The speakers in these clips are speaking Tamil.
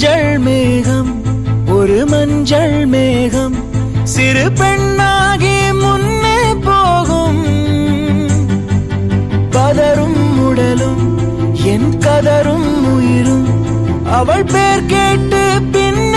மஞ்சள் மேகம் ஒரு மஞ்சள் மேகம். சிறு பெண்ணாகி முன்னே போகும். பதரும் உடலும் என் கதரும் உயிரும். அவள் பேர் கேட்டு பின்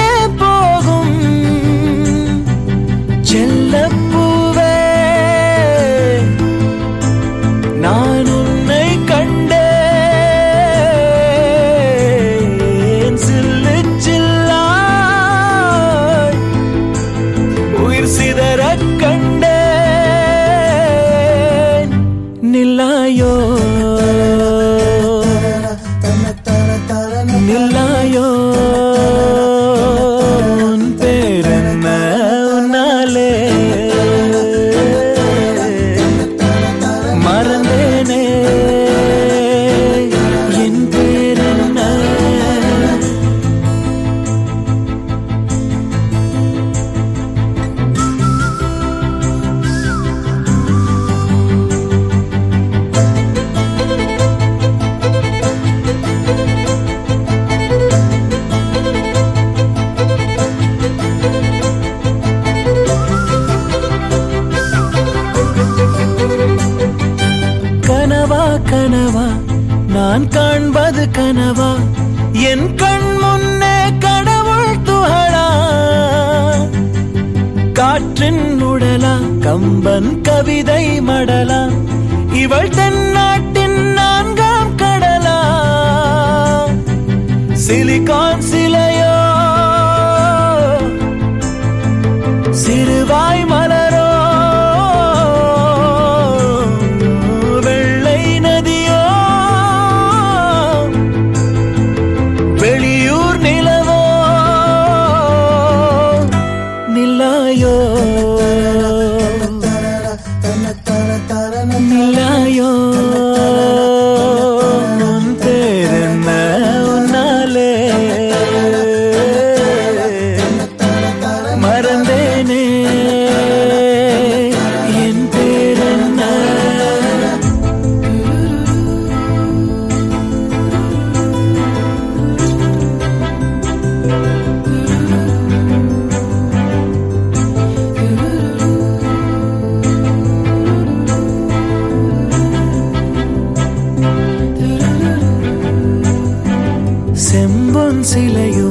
கனவா? நான் காண்பது கனவா? என் கண் முன்னே கடவுள் துகளா? காற்றின் உடலா? கம்பன் கவிதை மடலா? இவள் தென்னாட்டின் நான்காம் கடலா? சிலிகான் சி 唉哟 செம்பொன் சிலையோ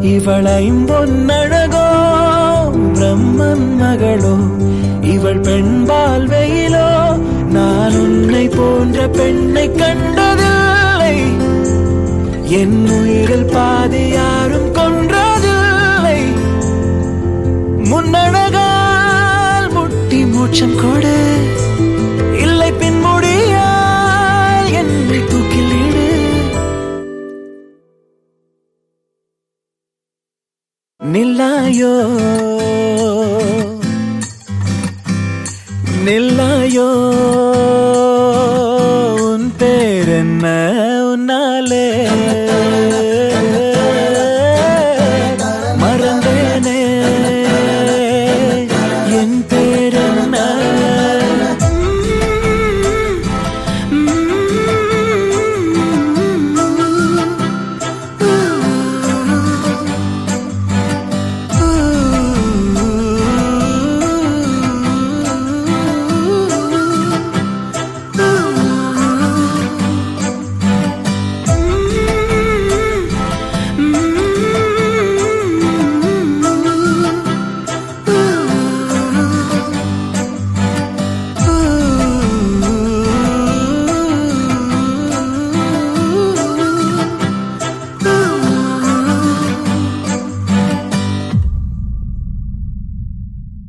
இவள் ஐம்பொன்னழகோ பிரம்மன் மகளோ இவள் பெண்பால் வெயிலோ நான் உன்னை போன்ற பெண்ணை கண்டதில்லை. என் உயிரில் பாதி யாரும் கொன்றதில்லை. முன்னழகால் முட்டி மூச்சம் கொடு. நில்லாயோ உன் பேர் என்ன உன்னாலே